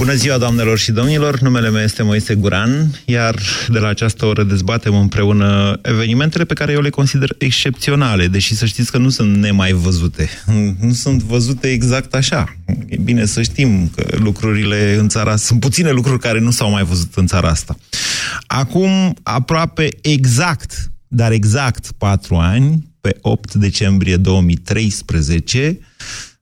Bună ziua, doamnelor și domnilor! Numele meu este Moise Guran, iar de la această oră dezbatem împreună evenimentele pe care eu le consider excepționale, deși să știți că nu sunt nemai văzute. Nu sunt văzute exact așa. E bine să știm că lucrurile în țara... Sunt puține lucruri care nu s-au mai văzut în țara asta. Acum, aproape exact, dar exact patru ani, pe 8 decembrie 2013,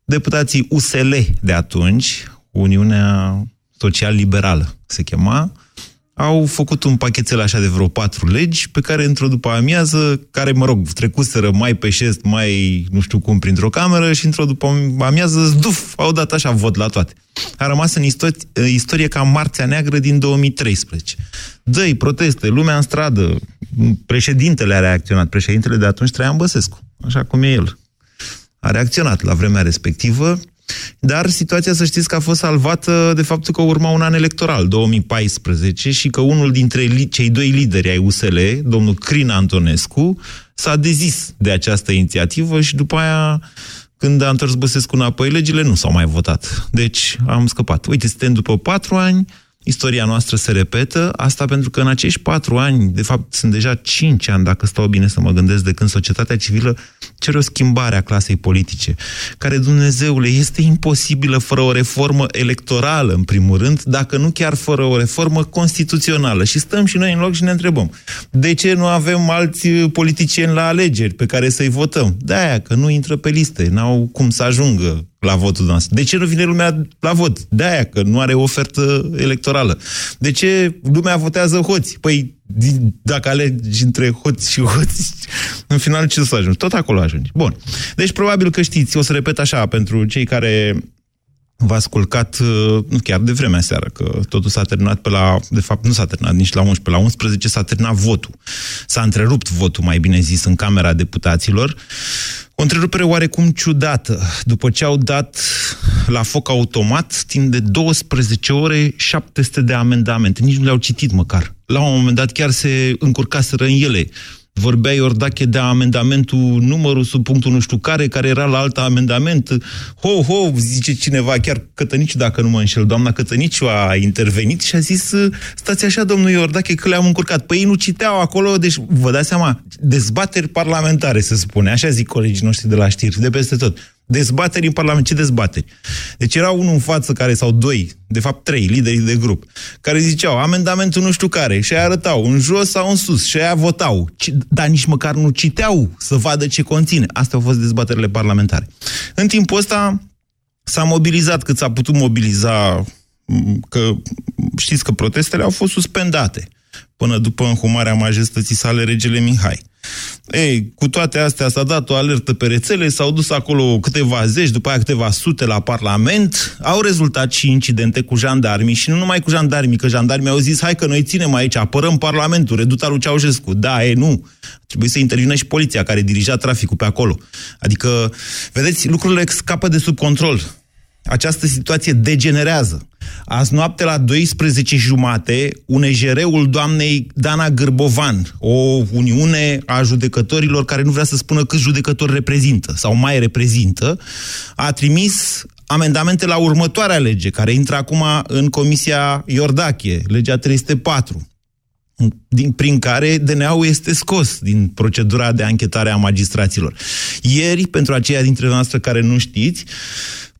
deputații USL de atunci, Uniunea Social-Liberală se chema, au făcut un pachetel așa de vreo patru legi pe care într-o după amiază, care, mă rog, trecuseră mai pe șest, mai nu știu cum, printr-o cameră și într-o după amiază, zduf, au dat așa vot la toate. A rămas în istorie, istorie ca Marțea Neagră din 2013. Dăi, proteste, lumea în stradă, președintele a reacționat, președintele de atunci Traian Băsescu, așa cum e el. A reacționat la vremea respectivă, dar situația, să știți că a fost salvată de faptul că urma un an electoral, 2014, și că unul dintre cei doi lideri ai USL, domnul Crin Antonescu, s-a dezis de această inițiativă și după aia când a întors Băsescu înapoi, legile nu s-au mai votat. Deci am scăpat. Uite, suntem după patru ani, istoria noastră se repetă, asta pentru că în acești patru ani, de fapt sunt deja cinci ani, dacă stau bine să mă gândesc, de când societatea civilă cere o schimbare a clasei politice, care, Dumnezeule, este imposibilă fără o reformă electorală, în primul rând, dacă nu chiar fără o reformă constituțională. Și stăm și noi în loc și ne întrebăm, de ce nu avem alți politicieni la alegeri pe care să-i votăm? De-aia, că nu intră pe liste, n-au cum să ajungă la votul noastră. De ce nu vine lumea la vot? De aia, că nu are ofertă electorală. De ce lumea votează hoți? Păi, dacă alegi între hoți și hoți, în final ce să ajungi? Tot acolo ajungi. Bun. Deci, probabil că știți, o să repet așa, pentru cei care v-ați culcat, uh, nu chiar de vremea seară, că totul s-a terminat pe la, de fapt nu s-a terminat nici la 11, la 11 s-a terminat votul. S-a întrerupt votul, mai bine zis, în Camera Deputaților. O întrerupere oarecum ciudată, după ce au dat la foc automat timp de 12 ore 700 de amendamente. Nici nu le-au citit măcar. La un moment dat chiar se încurcaseră în ele vorbea Iordache de amendamentul numărul sub punctul nu știu care, care era la alt amendament. Ho, ho, zice cineva, chiar Cătăniciu, dacă nu mă înșel, doamna Cătăniciu a intervenit și a zis, stați așa, domnul Iordache, că le-am încurcat. Păi ei nu citeau acolo, deci vă dați seama, dezbateri parlamentare, se spune, așa zic colegii noștri de la știri, de peste tot. Dezbateri în Parlament. Ce dezbateri? Deci era unul în față care, sau doi, de fapt trei, lideri de grup, care ziceau amendamentul nu știu care și arătau în jos sau în sus și aia votau, dar nici măcar nu citeau să vadă ce conține. Astea au fost dezbaterile parlamentare. În timpul ăsta s-a mobilizat cât s-a putut mobiliza, că știți că protestele au fost suspendate până după înhumarea majestății sale regele Mihai. Ei, cu toate astea s-a dat o alertă pe rețele, s-au dus acolo câteva zeci, după aia câteva sute la Parlament, au rezultat și incidente cu jandarmii și nu numai cu jandarmii, că jandarmii au zis, hai că noi ținem aici, apărăm Parlamentul, reduta lui Ceaușescu. Da, e, nu. Trebuie să intervină și poliția care dirija traficul pe acolo. Adică, vedeți, lucrurile scapă de sub control această situație degenerează. Azi noapte la 12 jumate, UNJR-ul doamnei Dana Gârbovan, o uniune a judecătorilor care nu vrea să spună câți judecători reprezintă sau mai reprezintă, a trimis amendamente la următoarea lege, care intră acum în Comisia Iordache, legea 304 din, prin care DNA-ul este scos din procedura de anchetare a magistraților. Ieri, pentru aceia dintre noastre care nu știți,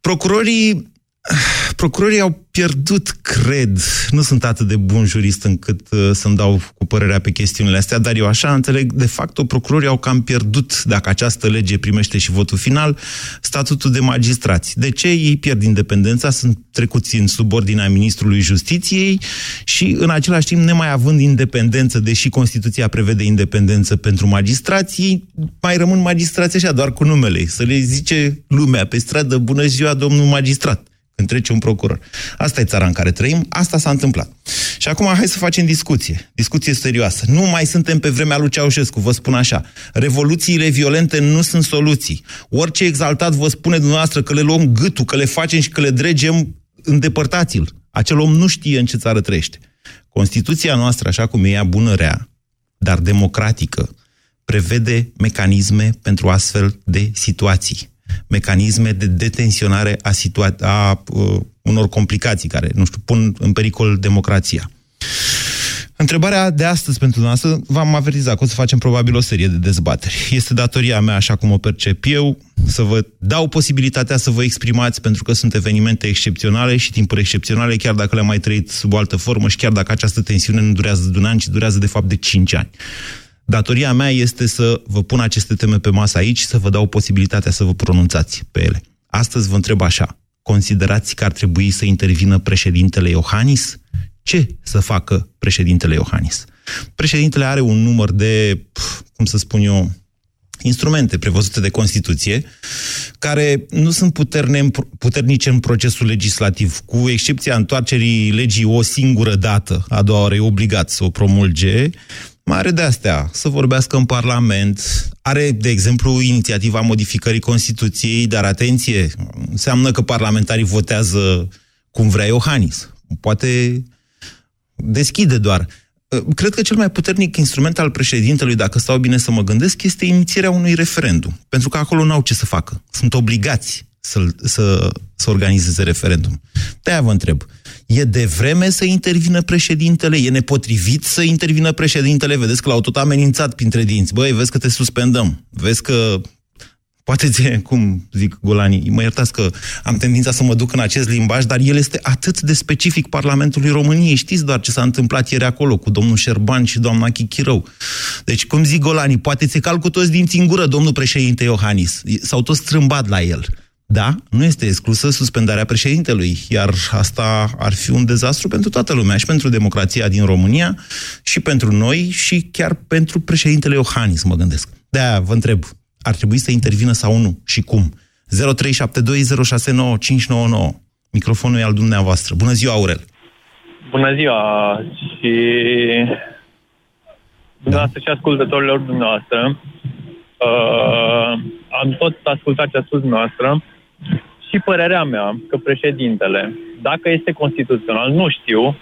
Procurorii, procurorii au pierdut, cred, nu sunt atât de bun jurist încât uh, să-mi dau cu părerea pe chestiunile astea, dar eu așa înțeleg, de fapt, procurorii au cam pierdut, dacă această lege primește și votul final, statutul de magistrați. De ce? Ei pierd independența, sunt trecuți în subordinea Ministrului Justiției și, în același timp, nemai având independență, deși Constituția prevede independență pentru magistrații, mai rămân magistrați așa, doar cu numele. Să le zice lumea pe stradă, bună ziua, domnul magistrat când trece un procuror. Asta e țara în care trăim, asta s-a întâmplat. Și acum hai să facem discuție, discuție serioasă. Nu mai suntem pe vremea lui Ceaușescu, vă spun așa. Revoluțiile violente nu sunt soluții. Orice exaltat vă spune dumneavoastră că le luăm gâtul, că le facem și că le dregem, îndepărtați-l. Acel om nu știe în ce țară trăiește. Constituția noastră, așa cum e ea bună rea, dar democratică, prevede mecanisme pentru astfel de situații. Mecanisme de detenționare a, situa- a uh, unor complicații care, nu știu, pun în pericol democrația. Întrebarea de astăzi pentru noastră, v-am avertizat că o să facem probabil o serie de dezbateri. Este datoria mea, așa cum o percep eu, să vă dau posibilitatea să vă exprimați, pentru că sunt evenimente excepționale și timpuri excepționale, chiar dacă le-am mai trăit sub o altă formă și chiar dacă această tensiune nu durează de un an, ci durează de fapt de 5 ani. Datoria mea este să vă pun aceste teme pe masă aici și să vă dau posibilitatea să vă pronunțați pe ele. Astăzi vă întreb așa, considerați că ar trebui să intervină președintele Iohannis? Ce să facă președintele Iohannis? Președintele are un număr de, cum să spun eu, instrumente prevăzute de Constituție, care nu sunt puterne, puternice în procesul legislativ, cu excepția întoarcerii legii o singură dată, a doua oară e obligat să o promulge, are de astea, să vorbească în Parlament, are, de exemplu, inițiativa modificării Constituției, dar atenție, înseamnă că parlamentarii votează cum vrea Iohannis. Poate deschide doar. Cred că cel mai puternic instrument al președintelui, dacă stau bine să mă gândesc, este inițierea unui referendum. Pentru că acolo n-au ce să facă. Sunt obligați să, să, să organizeze referendum. De-aia vă întreb. E de vreme să intervină președintele? E nepotrivit să intervină președintele? Vedeți că l-au tot amenințat printre dinți. Băi, vezi că te suspendăm. Vezi că Poate ți cum zic golanii, mă iertați că am tendința să mă duc în acest limbaj, dar el este atât de specific Parlamentului României. Știți doar ce s-a întâmplat ieri acolo cu domnul Șerban și doamna Chichirău. Deci, cum zic golanii, poate ți cal cu toți dinții în gură, domnul președinte Iohannis. S-au toți strâmbat la el. Da, nu este exclusă suspendarea președintelui, iar asta ar fi un dezastru pentru toată lumea, și pentru democrația din România, și pentru noi, și chiar pentru președintele Iohannis, mă gândesc. De-aia vă întreb, ar trebui să intervină sau nu și cum? 0372069599. Microfonul e al dumneavoastră. Bună ziua, Aurel! Bună ziua și dumneavoastră da. și ascultătorilor dumneavoastră. Uh, am tot ascultat ce a spus dumneavoastră și părerea mea că președintele, dacă este constituțional, nu știu,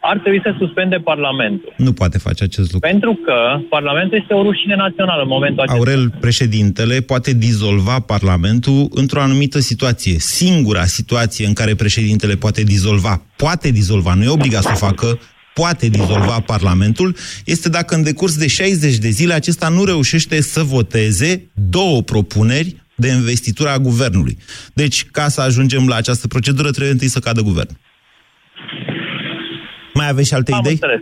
ar trebui să suspende Parlamentul. Nu poate face acest lucru. Pentru că Parlamentul este o rușine națională în momentul acesta. Aurel, președintele poate dizolva Parlamentul într-o anumită situație. Singura situație în care președintele poate dizolva, poate dizolva, nu e obligat să o facă, poate dizolva Parlamentul, este dacă în decurs de 60 de zile acesta nu reușește să voteze două propuneri de investitura a guvernului. Deci, ca să ajungem la această procedură, trebuie întâi să cadă guvernul. Mai aveți și alte Am idei? Înțeles.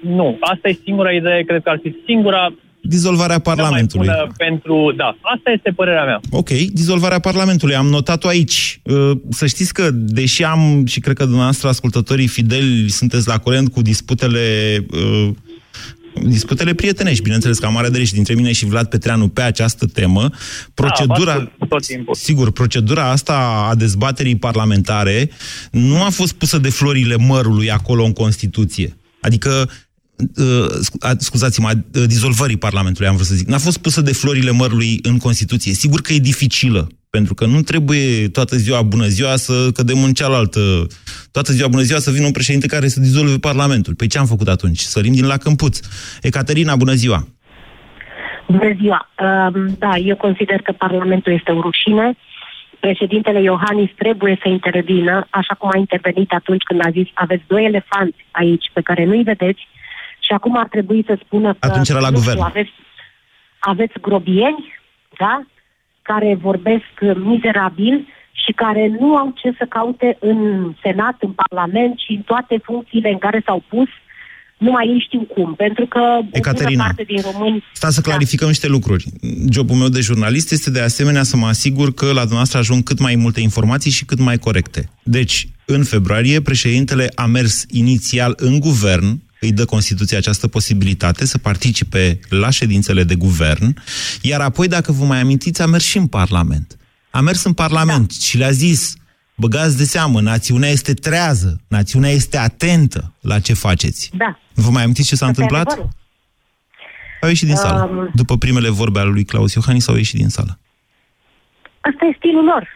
Nu, asta e singura idee, cred că ar fi singura Dizolvarea Parlamentului. Pentru, da, asta este părerea mea. Ok, dizolvarea Parlamentului. Am notat-o aici. Uh, să știți că, deși am, și cred că dumneavoastră, ascultătorii fideli, sunteți la curent cu disputele uh, disputele prietenești, bineînțeles că am mare de dintre mine și Vlad Petreanu pe această temă. Procedura, da, tot timpul. sigur, procedura asta a dezbaterii parlamentare nu a fost pusă de florile mărului acolo în Constituție. Adică uh, scuzați-mă, uh, dizolvării Parlamentului, am vrut să zic, n-a fost pusă de florile mărului în Constituție. Sigur că e dificilă, pentru că nu trebuie toată ziua bună ziua să cădem în cealaltă, toată ziua bună ziua să vină un președinte care să dizolve Parlamentul. Păi ce am făcut atunci? Sărim din la câmpuț. Ecaterina, bună ziua! Bună ziua! Um, da, eu consider că Parlamentul este o rușine. Președintele Iohannis trebuie să intervină, așa cum a intervenit atunci când a zis aveți doi elefanți aici pe care nu-i vedeți și acum ar trebui să spună că... Atunci era la guvern. Aveți, aveți grobieni, da? Care vorbesc mizerabil și care nu au ce să caute în Senat, în Parlament și în toate funcțiile în care s-au pus nu mai ei știu cum, pentru că Ecaterina, o parte din români... Sta să clarificăm da. niște lucruri. Jobul meu de jurnalist este de asemenea să mă asigur că la dumneavoastră ajung cât mai multe informații și cât mai corecte. Deci, în februarie, președintele a mers inițial în guvern, îi dă Constituția această posibilitate să participe la ședințele de guvern, iar apoi, dacă vă mai amintiți, a mers și în Parlament. A mers în Parlament da. și le-a zis, băgați de seamă, națiunea este trează, națiunea este atentă la ce faceți. Da. Vă mai amintiți ce s-a Asta întâmplat? Au ieșit din sală. Um, După primele vorbe ale lui Claus Iohannis, au ieșit din sală. Asta e stilul lor.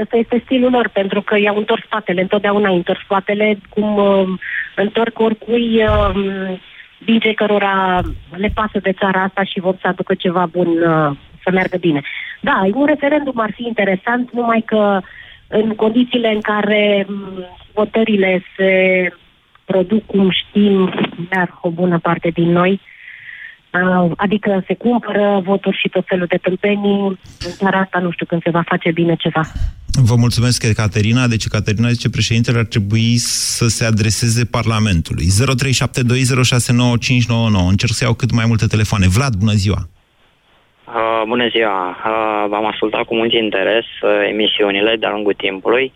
Ăsta este stilul lor, pentru că i-au întors spatele, întotdeauna i întors spatele, cum uh, întorc oricui uh, din cei cărora le pasă de țara asta și vor să aducă ceva bun uh, să meargă bine. Da, un referendum ar fi interesant, numai că în condițiile în care um, votările se produc, cum știm, dar o bună parte din noi, uh, Uh, adică se cumpără voturi și tot felul de tâmpenii. În țara asta nu știu când se va face bine ceva. Vă mulțumesc, Caterina. Deci Caterina zice președintele ar trebui să se adreseze Parlamentului. 0372069599. Încerc să iau cât mai multe telefoane. Vlad, bună ziua! Uh, bună ziua! Uh, v-am ascultat cu mult interes uh, emisiunile de-a lungul timpului.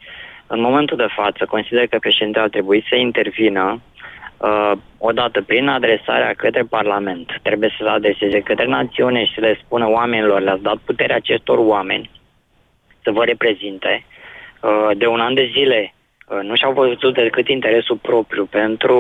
În momentul de față, consider că președintele ar trebui să intervină uh, odată prin adresarea către Parlament. Trebuie să se adreseze către națiune și să le spună oamenilor, le-ați dat puterea acestor oameni să vă reprezinte. Uh, de un an de zile uh, nu și-au văzut decât interesul propriu pentru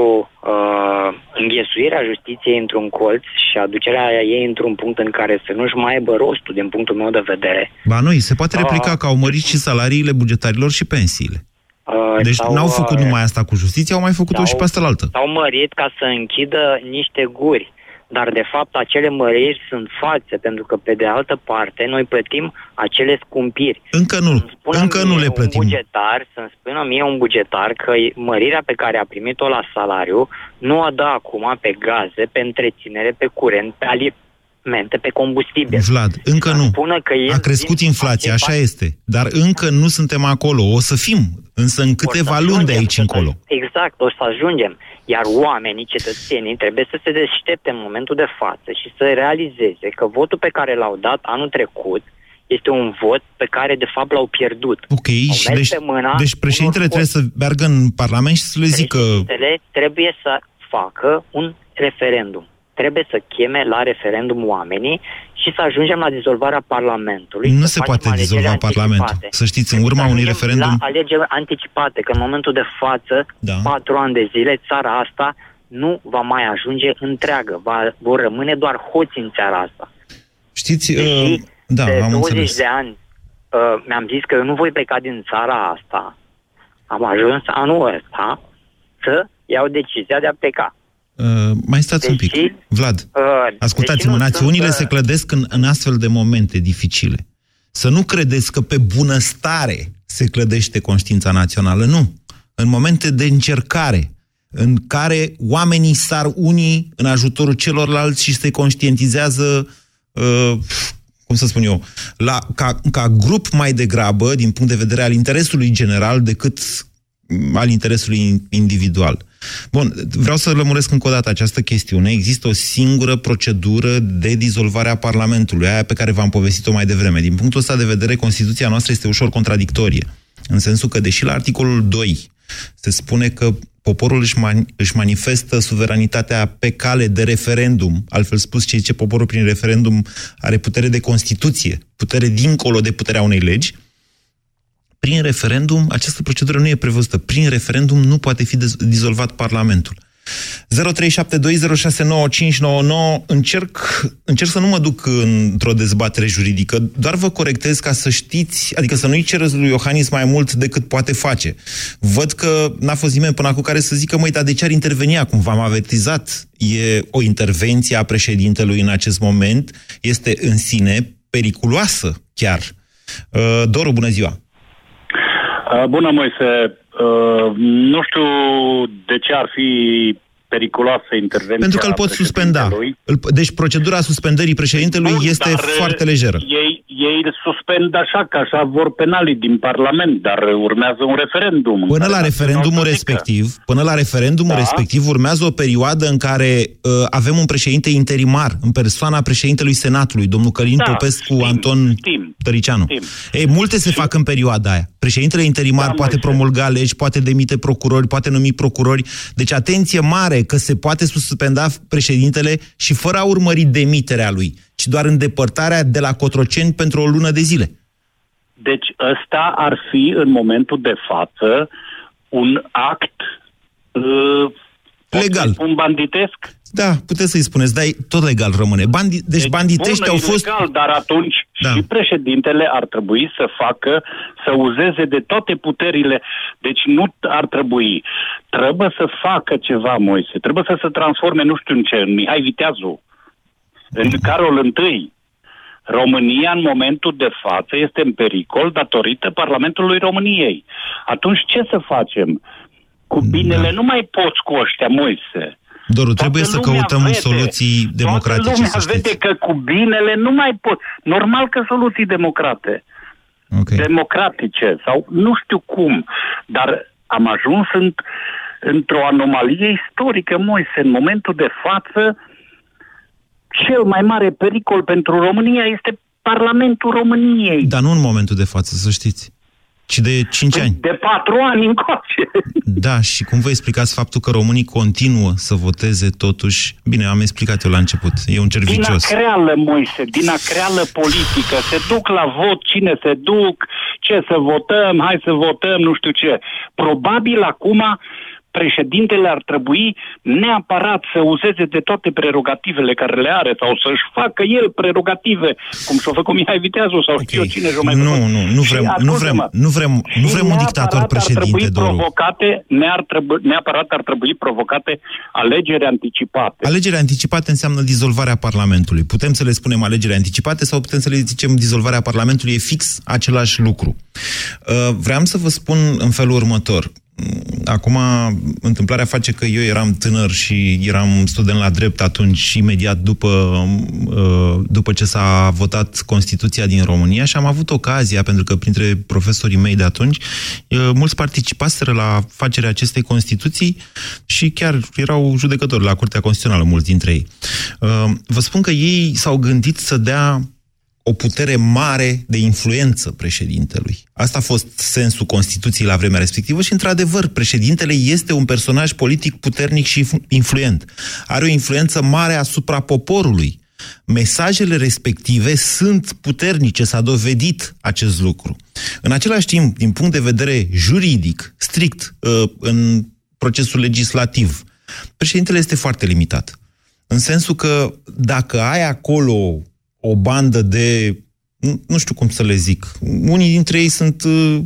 uh, înghesuirea justiției într-un colț și aducerea ei într-un punct în care să nu-și mai aibă rostul din punctul meu de vedere. Ba nu, se poate replica uh, că au mărit și salariile bugetarilor și pensiile. Uh, deci n-au făcut uh, numai asta cu justiția, au mai făcut-o și pe asta la altă. S-au mărit ca să închidă niște guri. Dar, de fapt, acele măriri sunt false, pentru că, pe de altă parte, noi plătim acele scumpiri. Încă nu, încă nu le plătim. Un bugetar, să-mi spună mie un bugetar că mărirea pe care a primit-o la salariu nu a dă acum pe gaze, pe întreținere, pe curent, pe alimente, pe combustibil. Vlad, încă nu. Că a crescut inflația, așa este. Dar încă nu suntem acolo. O să fim. Însă în câteva luni de aici încolo. Exact, o să ajungem. Iar oamenii, cetățenii, trebuie să se deștepte în momentul de față și să realizeze că votul pe care l-au dat anul trecut este un vot pe care de fapt l-au pierdut. Ok, și deci, mâna deci președintele trebuie să meargă în Parlament și să le zică... Președintele trebuie să facă un referendum trebuie să cheme la referendum oamenii și să ajungem la dizolvarea Parlamentului. Nu se poate dizolva Parlamentul. Să știți, în urma unui referendum... La alegeri anticipate, că în momentul de față, da. patru ani de zile, țara asta nu va mai ajunge întreagă. Va, vor rămâne doar hoți în țara asta. Știți, uh, da, de am 20 înțeles. de ani uh, mi-am zis că eu nu voi pleca din țara asta. Am ajuns anul ăsta să iau decizia de a pleca. Uh, mai stați deși, un pic. Vlad, uh, ascultați-mă, națiunile sunt, se clădesc în, în astfel de momente dificile. Să nu credeți că pe bunăstare se clădește conștiința națională. Nu. În momente de încercare, în care oamenii sar unii în ajutorul celorlalți și se conștientizează, uh, cum să spun eu, la, ca, ca grup mai degrabă, din punct de vedere al interesului general, decât al interesului individual. Bun, vreau să lămuresc încă o dată această chestiune. Există o singură procedură de dizolvare a Parlamentului, aia pe care v-am povestit-o mai devreme. Din punctul ăsta de vedere, Constituția noastră este ușor contradictorie. În sensul că, deși la articolul 2 se spune că poporul își, man- își manifestă suveranitatea pe cale de referendum, altfel spus, ce zice poporul prin referendum are putere de Constituție, putere dincolo de puterea unei legi, prin referendum, această procedură nu e prevăzută. Prin referendum nu poate fi dizolvat Parlamentul. 0372069599 încerc, încerc să nu mă duc într-o dezbatere juridică, doar vă corectez ca să știți, adică să nu-i cereți lui Iohannis mai mult decât poate face. Văd că n-a fost nimeni până acum care să zică, măi, dar de ce ar interveni acum? V-am avertizat. E o intervenție a președintelui în acest moment, este în sine periculoasă chiar. Uh, Doru, bună ziua! Uh, bună, Moise. Uh, nu știu de ce ar fi periculoasă intervenția Pentru că îl pot suspenda. Deci procedura suspendării președintelui Bun, este foarte lejeră. Ei, ei îl suspend așa, că așa vor penalii din Parlament, dar urmează un referendum. Până la referendumul respectiv, până la referendumul da. respectiv urmează o perioadă în care uh, avem un președinte interimar, în persoana președintelui Senatului, domnul Călin da, Popescu, știm, Anton știm, Tăricianu. Știm. Ei, multe se fac în perioada aia. Președintele interimar da, poate promulga legi, poate demite procurori, poate numi procurori. Deci atenție mare că se poate suspenda președintele și fără a urmări demiterea lui ci doar îndepărtarea de la Cotroceni pentru o lună de zile. Deci ăsta ar fi, în momentul de față, un act uh, Pot legal. Un banditesc? Da, puteți să-i spuneți, dar e tot legal rămâne. Bandi... Deci, deci banditești bună, au e fost... Legal, dar atunci Da. da. și președintele ar trebui să facă, să uzeze de toate puterile. Deci nu ar trebui. Trebuie să facă ceva, Moise. Trebuie să se transforme, nu știu în ce, în Mihai Viteazu, în Carol I. România, în momentul de față, este în pericol datorită Parlamentului României. Atunci ce să facem? Cu binele Da. nu mai poți cu ăștia, Moise. Doru, trebuie Toată să lumea căutăm vede, soluții democratice, Toată lumea să știți. vede că cu binele nu mai pot. Normal că soluții democrate, Ok. democratice sau nu știu cum, dar am ajuns în, într-o anomalie istorică, Moise. În momentul de față, cel mai mare pericol pentru România este Parlamentul României. Dar nu în momentul de față, să știți. Ci de 5 ani. De patru ani încoace. Da, și cum vă explicați faptul că românii continuă să voteze totuși... Bine, am explicat eu la început. E un cer Din vicios. acreală, Moise, din acreală politică. Se duc la vot cine se duc, ce să votăm, hai să votăm, nu știu ce. Probabil acum președintele ar trebui neapărat să uzeze de toate prerogativele care le are sau să-și facă el prerogative, cum și-a făcut Mihai Viteazu sau știu eu Ok. cine și-o mai Nu, făcut. nu, nu Și vrem, nu ascultă-mă, vrem, nu vrem, nu și vrem un neapărat dictator ar președinte, trebui Doru. provocate, ne-ar trebui, neapărat ar trebui provocate alegeri anticipate. Alegeri anticipate înseamnă dizolvarea Parlamentului. Putem să le spunem alegeri anticipate sau putem să le zicem dizolvarea Parlamentului. E fix același lucru. Uh, Vreau să vă spun în felul următor. Acum, întâmplarea face că eu eram tânăr și eram student la drept atunci, imediat după, uh, după ce s-a votat Constituția din România și am avut ocazia, pentru că printre profesorii mei de atunci, uh, mulți participaseră la facerea acestei Constituții și chiar erau judecători la Curtea Constituțională, mulți dintre ei. Uh, Vă spun că ei s-au gândit să dea o putere mare de influență președintelui. Asta a fost sensul Constituției la vremea respectivă și, într-adevăr, președintele este un personaj politic puternic și influent. Are o influență mare asupra poporului. Mesajele respective sunt puternice, s-a dovedit acest lucru. În același timp, din punct de vedere juridic, strict, uh, în procesul legislativ, președintele este foarte limitat. În sensul că dacă ai acolo o bandă de, nu, nu știu cum să le zic, unii dintre ei sunt uh,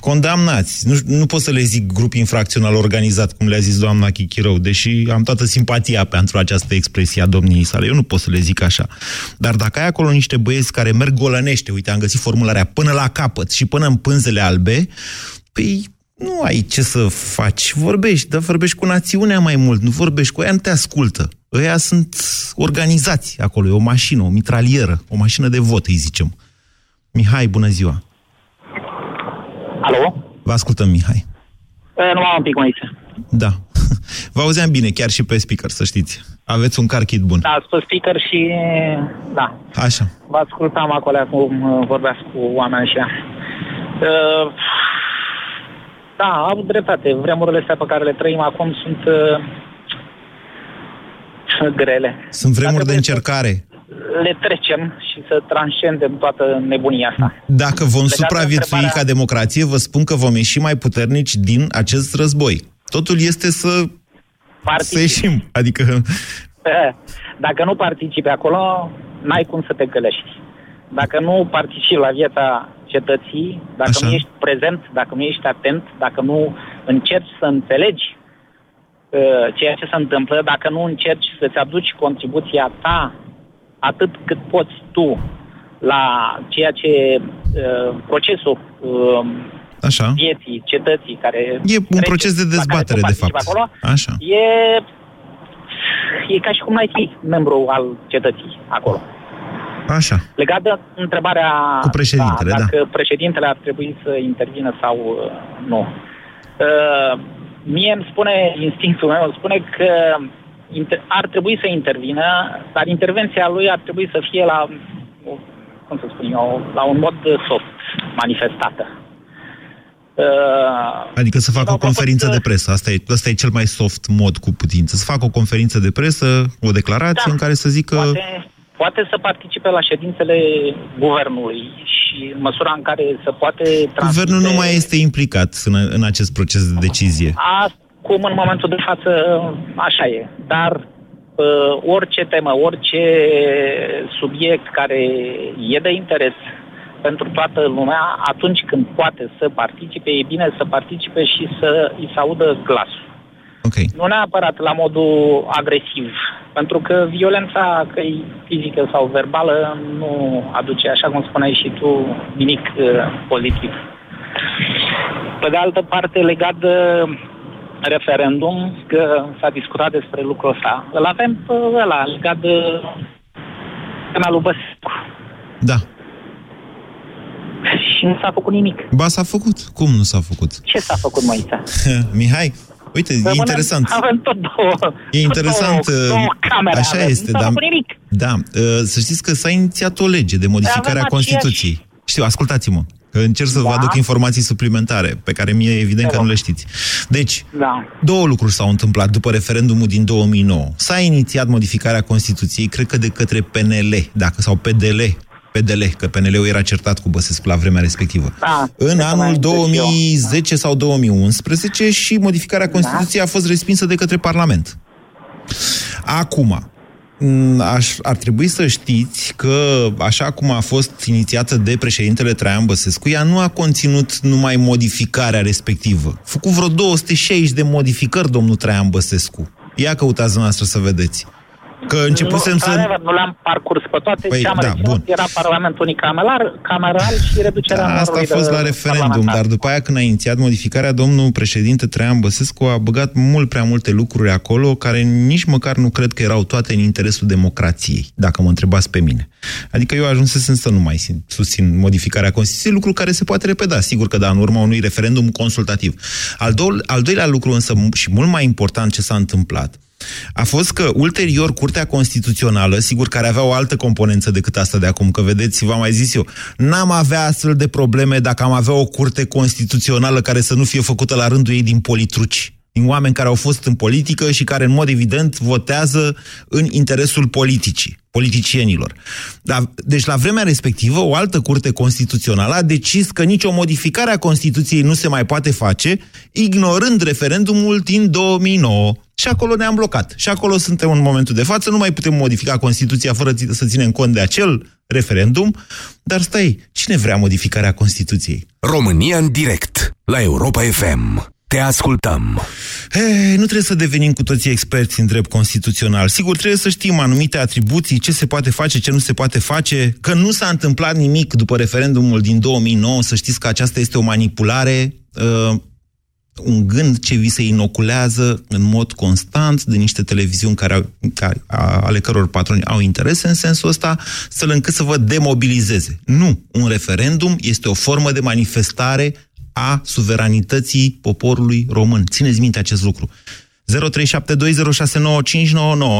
condamnați. Nu, nu pot să le zic grup infracțional organizat, cum le-a zis doamna Chichirău, deși am toată simpatia pentru această expresie a domniei sale. Eu nu pot să le zic așa. Dar dacă ai acolo niște băieți care merg golănește, uite, am găsit formularea până la capăt și până în pânzele albe, păi nu ai ce să faci. Vorbești, dar vorbești cu națiunea mai mult, nu vorbești cu ea, nu te ascultă. Ăia sunt organizați acolo, e o mașină, o mitralieră, o mașină de vot, îi zicem. Mihai, bună ziua! Alo? Vă ascultăm, Mihai. E, nu am un pic, Moise. Da. Vă auzeam bine, chiar și pe speaker, să știți. Aveți un car kit bun. Da, sunt speaker și... Da. Așa. Vă ascultam acolo cum uh, vorbeați cu oameni ăștia. Uh, da, au dreptate. Vremurile astea pe care le trăim acum sunt uh, grele. Sunt vremuri de Dacă încercare. Le trecem și să transcendem toată nebunia asta. Dacă vom Legat de supraviețui întrebarea- ca democrație, vă spun că vom ieși mai puternici din acest război. Totul este să, să Particip. ieșim. Adică, Eh, Dacă nu participi acolo, n-ai cum să te gălești. Dacă nu participi la viața cetății, dacă Așa. nu ești prezent, dacă nu ești atent, dacă nu încerci să înțelegi uh, ceea ce se întâmplă, dacă nu încerci să-ți aduci contribuția ta atât cât poți tu la ceea ce uh, procesul uh, așa. vieții, cetății care... E un trece, proces de la care tu dezbatere, de participi fapt. Acolo, Așa. e, e ca și cum n-ai fi membru al cetății acolo. Așa. Legat de întrebarea Cu președintele, da, da. dacă președintele ar trebui să intervină sau uh, nu. Uh, mie îmi spune, instinctul meu îmi spune că inter- ar trebui să intervină, dar intervenția lui ar trebui să fie la, o- cum să spun eu, la un mod soft, manifestată. Uh, Adică să facă au o conferință făcut, de presă. Asta e, asta e cel mai soft mod cu putință. Să facă o conferință de presă, o declarație Da. în care să zică... poate, poate să participe la ședințele guvernului și în măsura în care se poate transmite... Guvernul nu mai este implicat în, în acest proces de decizie. A, Acum, în momentul de față, așa e. Dar uh, orice temă, orice subiect care e de interes pentru toată lumea, atunci când poate să participe, e bine să participe și să îi se audă glasul. Okay. Nu neapărat la modul agresiv, pentru că violența, că e fizică sau verbală, nu aduce, așa cum spuneai și tu, nimic uh, pozitiv. Pe de altă parte, legat de referendum, că s-a discutat despre lucrul ăsta, îl avem pe ăla, legat de canalul Băsescu. Da. Și nu s-a făcut nimic. Ba, s-a făcut. Cum nu s-a făcut? Ce s-a făcut, Moise? Mihai, Uite, Rămânem, e interesant. Avem tot două. E interesant. Două, două uh, camere așa avem. este, nu da. nimic. Da, uh, să știți că s-a inițiat o lege de modificare a Constituției. Aceeași... Știu, ascultați-mă. Că încerc să da. vă aduc informații suplimentare, pe care mie evident că nu le știți. Deci, da. două lucruri s-au întâmplat după referendumul din 2009. S-a inițiat modificarea Constituției, cred că de către PNL, dacă sau PDL, PDL, că PNL-ul era certat cu Băsescu la vremea respectivă. Da, în anul 2010 sau 2011 și modificarea da. Constituției da. a fost respinsă de către Parlament. Acum, Aș, ar trebui să știți că, așa cum a fost inițiată de președintele Traian Băsescu, ea nu a conținut numai modificarea respectivă. A făcut vreo 260 de modificări, domnul Traian Băsescu. Ia căutați noastră să vedeți. Că începusem nu, să... Nu le-am parcurs pe toate. Păi, Ce am da, bun. era Parlamentul unicameral cameral și reducerea da, Asta a fost la referendum, dar după aia când a inițiat modificarea, domnul președinte Traian Băsescu a băgat mult prea multe lucruri acolo care nici măcar nu cred că erau toate în interesul democrației, dacă mă întrebați pe mine. Adică eu ajunsesem să nu mai susțin modificarea Constituției, lucru care se poate repeda, sigur că da, în urma unui referendum consultativ. Al, do- al doilea lucru însă, și mult mai important ce s-a întâmplat, a fost că ulterior Curtea Constituțională, sigur care avea o altă componență decât asta de acum, că vedeți, v-am mai zis eu, n-am avea astfel de probleme dacă am avea o Curte Constituțională care să nu fie făcută la rândul ei din politruci din oameni care au fost în politică și care, în mod evident, votează în interesul politicii, politicienilor. Da, deci, la vremea respectivă, o altă curte constituțională a decis că nicio modificare a Constituției nu se mai poate face, ignorând referendumul din 2009. Și acolo ne-am blocat. Și acolo suntem în momentul de față, nu mai putem modifica Constituția fără să ținem cont de acel referendum. Dar stai, cine vrea modificarea Constituției? România în direct, la Europa FM. Te ascultăm. He, nu trebuie să devenim cu toții experți în drept constituțional. Sigur, trebuie să știm anumite atribuții, ce se poate face, ce nu se poate face, că nu s-a întâmplat nimic după referendumul din 2009, să știți că aceasta este o manipulare, uh, un gând ce vi se inoculează în mod constant de niște televiziuni care, care, ale căror patroni au interese în sensul ăsta, să-l încât să vă demobilizeze. Nu, un referendum este o formă de manifestare a suveranității poporului român. Țineți minte acest lucru.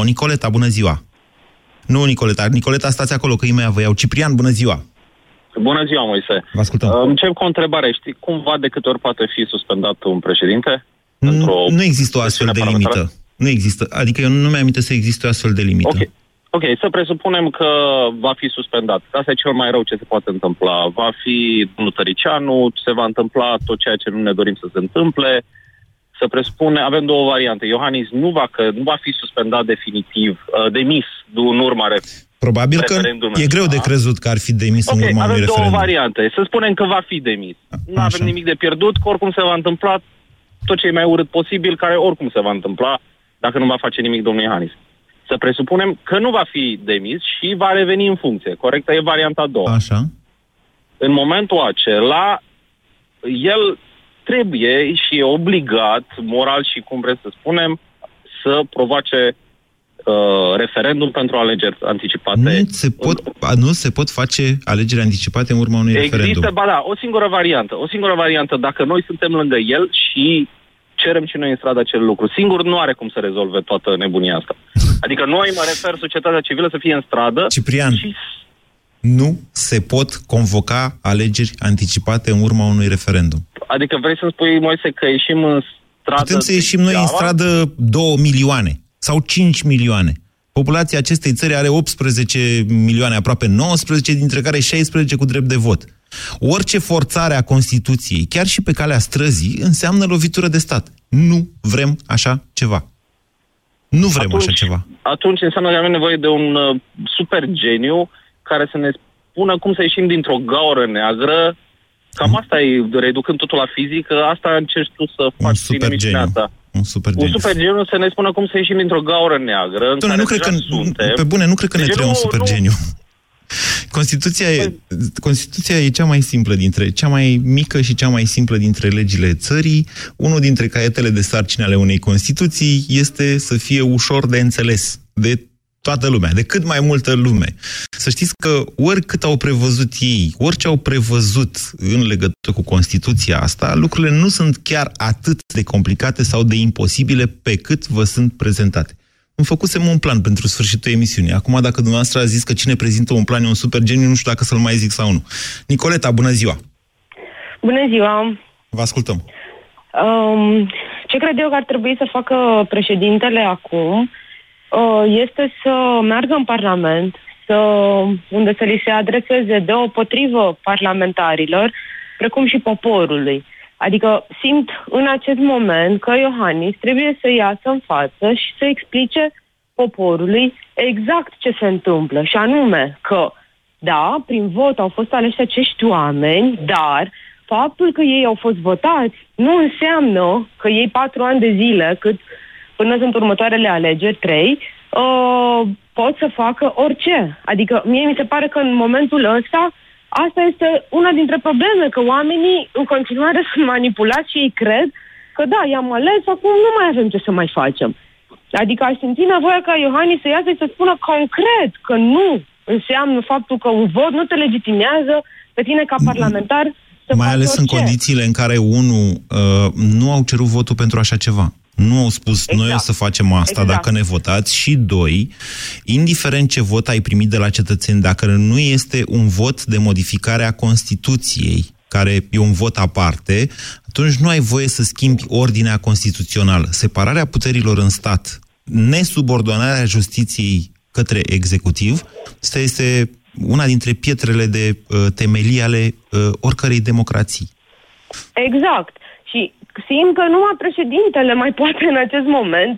0372069599. Nicoleta, bună ziua! Nu, Nicoleta. Nicoleta, stați acolo, că imediat vă iau. Ciprian, bună ziua! Bună ziua, Moise. Vă ascultăm. Încep cu o întrebare. Știi cumva de câte ori poate fi suspendat un președinte? Nu, nu există o astfel de limită. Nu există. Adică eu nu mi-am să existe o astfel de limită. Okay. Ok, să presupunem că va fi suspendat. Asta e cel mai rău ce se poate întâmpla. Va fi domnul Tăricianu, se va întâmpla tot ceea ce nu ne dorim să se întâmple. Să presupune, avem două variante. Iohannis nu va, că, nu va fi suspendat definitiv, uh, demis în urma Probabil că e greu de crezut că ar fi demis okay, în urma unui referendum. două variante. Să spunem că va fi demis. Nu avem nimic de pierdut, că oricum se va întâmpla tot ce e mai urât posibil, care oricum se va întâmpla dacă nu va face nimic domnul Iohannis să presupunem că nu va fi demis și va reveni în funcție. Corectă e varianta a doua. Așa. În momentul acela, el trebuie și e obligat, moral și cum vreți să spunem, să provoace uh, referendum pentru alegeri anticipate. Nu se, pot, nu se pot face alegeri anticipate în urma unui Există, referendum. Există, ba da, o singură variantă. O singură variantă, dacă noi suntem lângă el și cerem și noi în stradă acel lucru. Singur nu are cum să rezolve toată nebunia asta. Adică noi, mă refer, societatea civilă să fie în stradă Ciprian, și... nu se pot convoca alegeri anticipate în urma unui referendum. Adică vrei să spui, Moise, că ieșim în stradă... Putem să ieșim noi în stradă 2 milioane sau 5 milioane. Populația acestei țări are 18 milioane, aproape 19, dintre care 16 cu drept de vot. Orice forțare a Constituției, chiar și pe calea străzii, înseamnă lovitură de stat. Nu vrem așa ceva. Nu vrem atunci, așa ceva. Atunci înseamnă că avem nevoie de un uh, super geniu care să ne spună cum să ieșim dintr-o gaură neagră. Cam asta e, reducând totul la fizică, asta încerci tu să faci Un super geniu. Ta. Un super Un geniu. super geniu să ne spună cum să ieșim dintr-o gaură neagră în Doamne, care nu cred deja că, suntem. pe bune, nu cred că ne Deci trebuie un nu- super nu- geniu. Constituția e, Constituția e cea mai simplă dintre, cea mai mică și cea mai simplă dintre legile țării. Unul dintre caietele de sarcini ale unei Constituții este să fie ușor de înțeles de toată lumea, de cât mai multă lume. Să știți că oricât au prevăzut ei, orice au prevăzut în legătură cu Constituția asta, lucrurile nu sunt chiar atât de complicate sau de imposibile pe cât vă sunt prezentate. Îmi făcusem un plan pentru sfârșitul emisiunii. Acum, dacă dumneavoastră a zis că cine prezintă un plan e un super geniu, nu știu dacă să-l mai zic sau nu. Nicoleta, bună ziua! Bună ziua! Vă ascultăm. Um, ce cred eu că ar trebui să facă președintele acum uh, este să meargă în Parlament, să, unde să li se adreseze deopotrivă parlamentarilor, precum și poporului. Adică simt în acest moment că Iohannis trebuie să iasă în față și să explice poporului exact ce se întâmplă. Și anume că, da, prin vot au fost aleși acești oameni, dar faptul că ei au fost votați nu înseamnă că ei patru ani de zile, cât până sunt următoarele alegeri, trei, uh, pot să facă orice. Adică mie mi se pare că în momentul ăsta asta este una dintre probleme, că oamenii în continuare sunt manipulați și ei cred că da, i-am ales, acum nu mai avem ce să mai facem. Adică aș simți nevoia ca Iohannis să iasă și să spună concret că nu înseamnă faptul că un vot nu te legitimează pe tine ca parlamentar să Mai faci ales în orice. condițiile în care, unu, uh, nu au cerut votul pentru așa ceva. Nu au spus, exact. noi o să facem asta Exact. dacă ne votați. Și doi, indiferent ce vot ai primit de la cetățeni, dacă nu este un vot de modificare a Constituției, care e un vot aparte, atunci nu ai voie să schimbi ordinea constituțională. Separarea puterilor în stat, nesubordonarea justiției către executiv, asta este una dintre pietrele de uh, temelii ale uh, oricărei democrații. Exact. Și simt că numai președintele mai poate în acest moment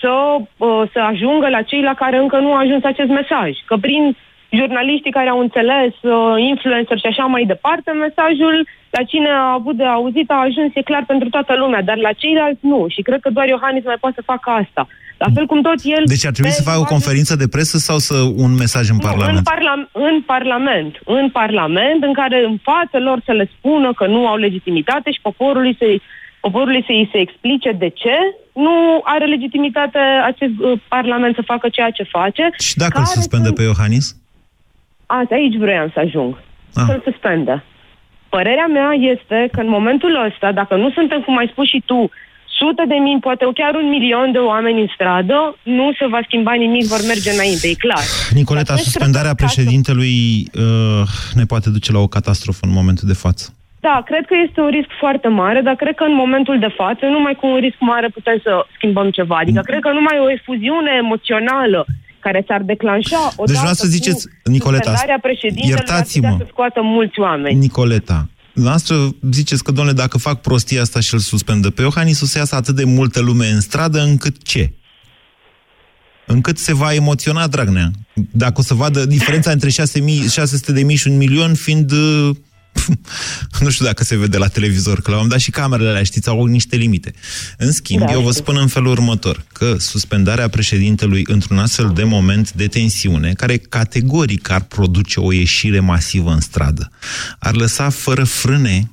să, uh, să ajungă la cei la care încă nu a ajuns acest mesaj. Că prin jurnaliștii care au înțeles, uh, influencer și așa mai departe, mesajul la cine a avut de auzit a ajuns, e clar pentru toată lumea, dar la ceilalți nu. Și cred că doar Iohannis mai poate să facă asta. La fel cum tot el... Deci ar trebui pe să facă o imagine- conferință de presă sau să un mesaj în nu, Parlament? În, parla- în Parlament. În Parlament, în care în față lor să le spună că nu au legitimitate și poporului să poporului să-i se explice de ce nu are legitimitate acest uh, Parlament să facă ceea ce face. Și dacă îl care suspendă sunt- pe Iohannis? Asta aici vreau să ajung. Ah. Să-l suspendă. Părerea mea este că în momentul ăsta, dacă nu suntem, cum ai spus și tu, sute de mii, poate chiar un milion de oameni în stradă, nu se va schimba nimic, vor merge înainte, e clar. Nicoleta, Atunci suspendarea trebuie ca să- președintelui uh, ne poate duce la o catastrofă în momentul de față. Da, cred că este un risc foarte mare, dar cred că în momentul de față, numai cu un risc mare putem să schimbăm ceva. Adică cred că numai o efuziune emoțională care s-ar declanșa odată Deci vreau să ziceți, cu Nicoleta, suspendarea președintelui ar iertați-mă. putea să scoată mulți oameni. Nicoleta, Noastră ziceți că, domnule, dacă fac prostia asta și îl suspendă pe Iohannis, o să iasă atât de multă lume în stradă încât ce? Încât se va emoționa Dragnea. Dacă o să vadă diferența între 600 de mii și un milion fiind... uh, nu știu dacă se vede la televizor, că la un moment dat și camerele alea, știți, au niște limite. În schimb, Da, eu vă știu. spun în felul următor, că suspendarea președintelui într-un astfel de moment de tensiune, care categoric ar produce o ieșire masivă în stradă, ar lăsa fără frâne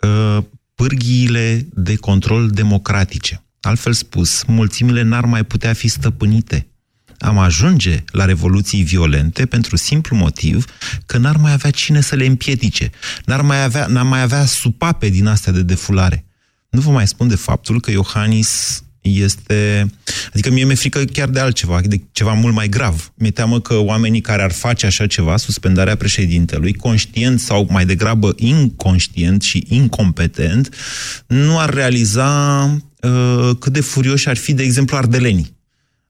uh, pârghiile de control democratice. Altfel spus, mulțimile n-ar mai putea fi stăpânite. Am ajunge la revoluții violente pentru simplu motiv că n-ar mai avea cine să le împiedice. N-ar mai avea, n-ar mai avea supape din astea de defulare. Nu vă mai spun de faptul că Iohannis este... Adică mie mi-e frică chiar de altceva, de ceva mult mai grav. Mi-e teamă că oamenii care ar face așa ceva, suspendarea președintelui, conștient sau mai degrabă inconștient și incompetent, nu ar realiza uh, cât de furioși ar fi, de exemplu, ardelenii.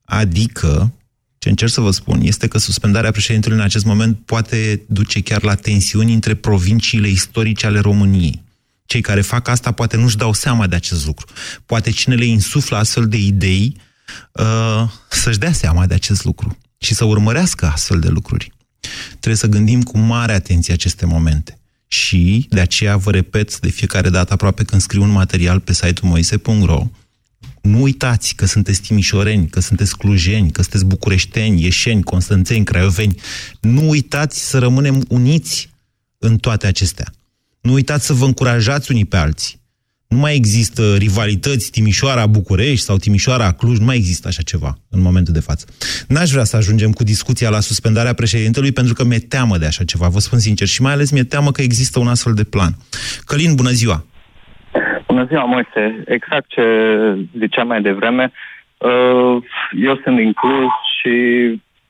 Adică, ce Ce încerc să vă spun este că suspendarea președintelui în acest moment poate duce chiar la tensiuni între provinciile istorice ale României. Cei care fac asta poate nu-și dau seama de acest lucru. Poate cine le insuflă astfel de idei uh, să-și dea seama de acest lucru și să urmărească astfel de lucruri. Trebuie să gândim cu mare atenție aceste momente. Și de aceea vă repet de fiecare dată aproape când scriu un material pe site-ul moise.ro nu uitați că sunteți timișoreni, că sunteți clujeni, că sunteți bucureșteni, ieșeni, constanțeni, craioveni. Nu uitați să rămânem uniți în toate acestea. Nu uitați să vă încurajați unii pe alții. Nu mai există rivalități Timișoara-București sau Timișoara-Cluj, nu mai există așa ceva în momentul de față. N-aș vrea să ajungem cu discuția la suspendarea președintelui pentru că mi-e teamă de așa ceva, vă spun sincer, și mai ales mi-e teamă că există un astfel de plan. Călin, bună ziua! Bună ziua, Moise. Exact ce ziceam mai devreme. Uh, eu sunt inclus și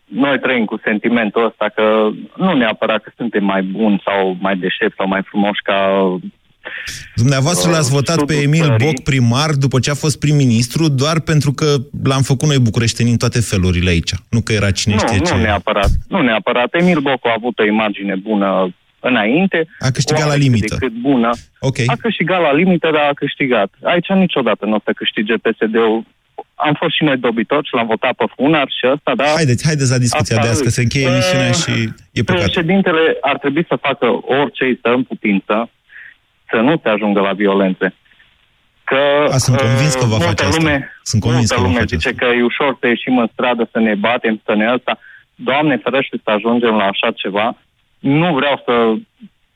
noi trăim cu sentimentul ăsta că nu neapărat că suntem mai buni sau mai deștepți sau mai frumoși ca Dumneavoastră l-ați votat pe Emil țării. Boc primar după ce a fost prim-ministru doar pentru că l-am făcut noi bucureștenii în toate felurile aici. Nu că era cine nu, știe nu ce. Nu neapărat. Nu neapărat. Emil Boc a avut o imagine bună înainte. A câștigat la limită. Decât bună. Okay. A câștigat la limită, dar a câștigat. Aici niciodată nu o să câștige PSD-ul. Am fost și noi dobitoci, l-am votat pe Funar și ăsta, dar... Haideți, haideți la discuția de azi, că se încheie emisiunea și e păcat. Președintele ar trebui să facă orice îi stă în putință să nu se ajungă la violențe. Că, A, sunt convins că va face lume, asta. Sunt convins că lume va face zice asta. că e ușor să ieșim în stradă, să ne batem, să ne asta. Doamne ferește să ajungem la așa ceva. Nu vreau să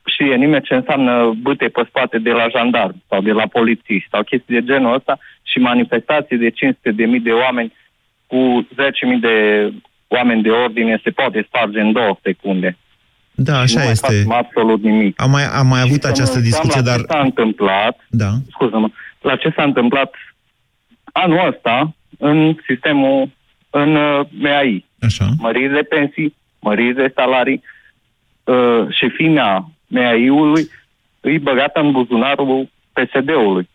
știe nimeni ce înseamnă bâte pe spate de la jandarm sau de la polițiști sau chestii de genul ăsta și manifestații de 500.000 de, de oameni cu 10.000 de oameni de ordine se poate sparge în două secunde. Da, așa nu este. Mai absolut nimic. Am mai, am mai Și avut să această ne uităm discuție, la dar... Ce s-a întâmplat, Da. scuză-mă, la ce s-a întâmplat anul ăsta în sistemul, în uh, MAI. Așa. Măriri de pensii, măriri de salarii. Uh, șefimea MAI-ului îi băgată în buzunarul PSD-ului.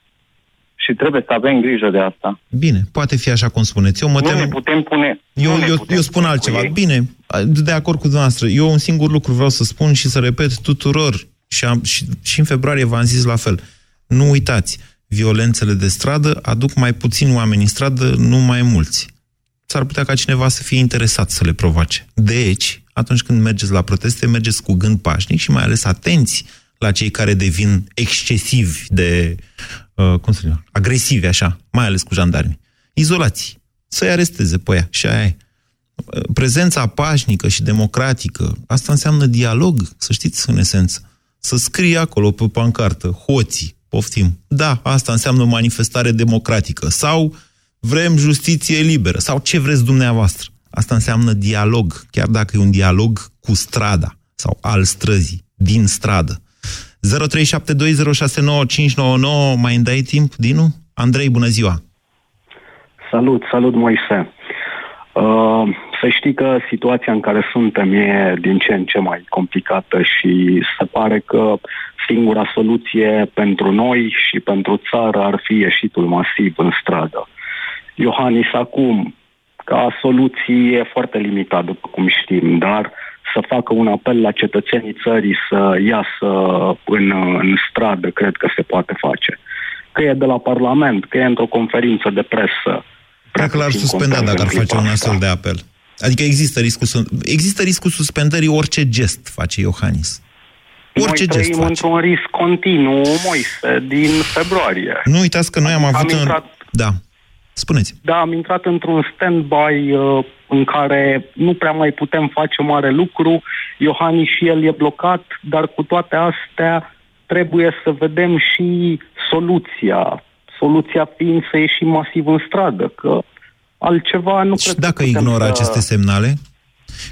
Și trebuie să avem grijă de asta. Bine, poate fi așa cum spuneți. Eu mă Nu tem... ne putem pune... Eu, nu ne eu, putem eu spun pune altceva. cu ei. Bine, de acord cu dumneavoastră. Eu un singur lucru vreau să spun și să repet tuturor, și, am, și, și în februarie v-am zis la fel. Nu uitați, violențele de stradă aduc mai puțini oameni în stradă, nu mai mulți. S-ar putea ca cineva să fie interesat să le provoace. Deci, atunci când mergeți la proteste, mergeți cu gând pașnic și mai ales atenți la cei care devin excesivi de, uh, cum să spun, agresivi așa, mai ales cu jandarmi. Izolați, să-i aresteze pe ea și aia e. Uh, Prezența pașnică și democratică, asta înseamnă dialog, să știți, în esență. Să scrie acolo pe pancartă, hoții, poftim. Da, asta înseamnă manifestare democratică. Sau vrem justiție liberă, sau ce vreți dumneavoastră. Asta înseamnă dialog, chiar dacă e un dialog cu strada sau al străzii, din stradă. 0372069599, mai îmi dai timp, Dinu? Andrei, bună ziua! Salut, salut Moise. Uh, să știi că situația în care suntem e din ce în ce mai complicată și se pare că singura soluție pentru noi și pentru țară ar fi ieșitul masiv în stradă. Iohannis acum, ca soluție, e foarte limitat, după cum știm, dar să facă un apel la cetățenii țării să iasă în, în stradă, cred că se poate face. Că e de la Parlament, că e într-o conferință de presă. Dacă l-ar puțin suspenda, contează dacă ar în face clipa un asta. astfel de apel. Adică există riscul, su- există riscul suspendării orice gest face Iohannis. Orice noi gest trăim face. într-un risc continuu, Moise, din februarie. Nu uitați că noi am Am avut... În... intrat- Da. Spuneți. Da, am intrat într-un stand-by uh, în care nu prea mai putem face mare lucru. Iohannis și el e blocat, dar cu toate astea trebuie să vedem și soluția. Soluția fiind să ieșim masiv în stradă, că altceva nu Și cred dacă că putem ignoră să... aceste semnale?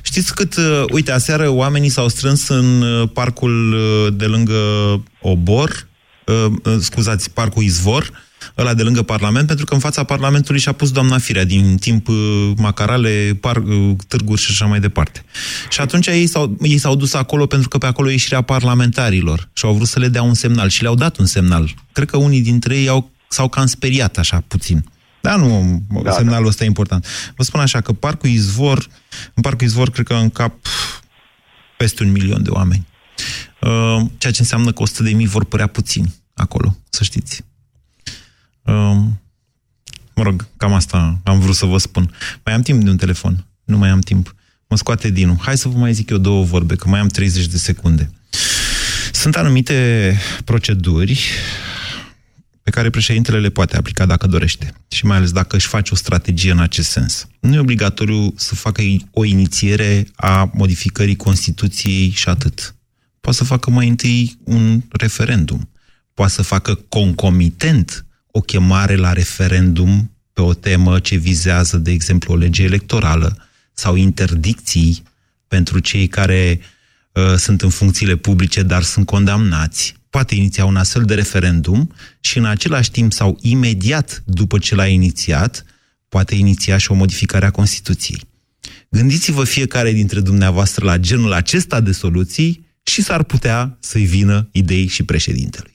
Știți cât, uh, uite, aseară oamenii s-au strâns în uh, parcul uh, de lângă Obor, uh, uh, scuzați, parcul Izvor, ăla de lângă Parlament, pentru că în fața Parlamentului și-a pus doamna Firea din timp uh, macarale, par, uh, târguri și așa mai departe. Și atunci ei s-au, ei s-au dus acolo pentru că pe acolo e ieșirea parlamentarilor și au vrut să le dea un semnal și le-au dat un semnal. Cred că unii dintre ei au, s-au cam speriat așa puțin. Da, nu, da, semnalul da. ăsta e important. Vă spun așa că Parcul Izvor, în Parcul Izvor cred că în cap peste un milion de oameni. Uh, ceea ce înseamnă că 100 de mii vor părea puțini acolo, să știți. Uh, mă rog, cam asta am vrut să vă spun. Mai am timp de un telefon. Nu mai am timp. Mă scoate Dinu. Hai să vă mai zic eu două vorbe, că mai am 30 de secunde. Sunt anumite proceduri pe care președintele le poate aplica dacă dorește și mai ales dacă își face o strategie în acest sens. Nu e obligatoriu să facă o inițiere a modificării Constituției și atât. Poate să facă mai întâi un referendum. Poate să facă concomitent o chemare la referendum pe o temă ce vizează, de exemplu, o lege electorală sau interdicții pentru cei care uh, sunt în funcțiile publice, dar sunt condamnați poate iniția un astfel de referendum și în același timp sau imediat după ce l-a inițiat, poate iniția și o modificare a Constituției. Gândiți-vă fiecare dintre dumneavoastră la genul acesta de soluții și s-ar putea să-i vină idei și președintelui.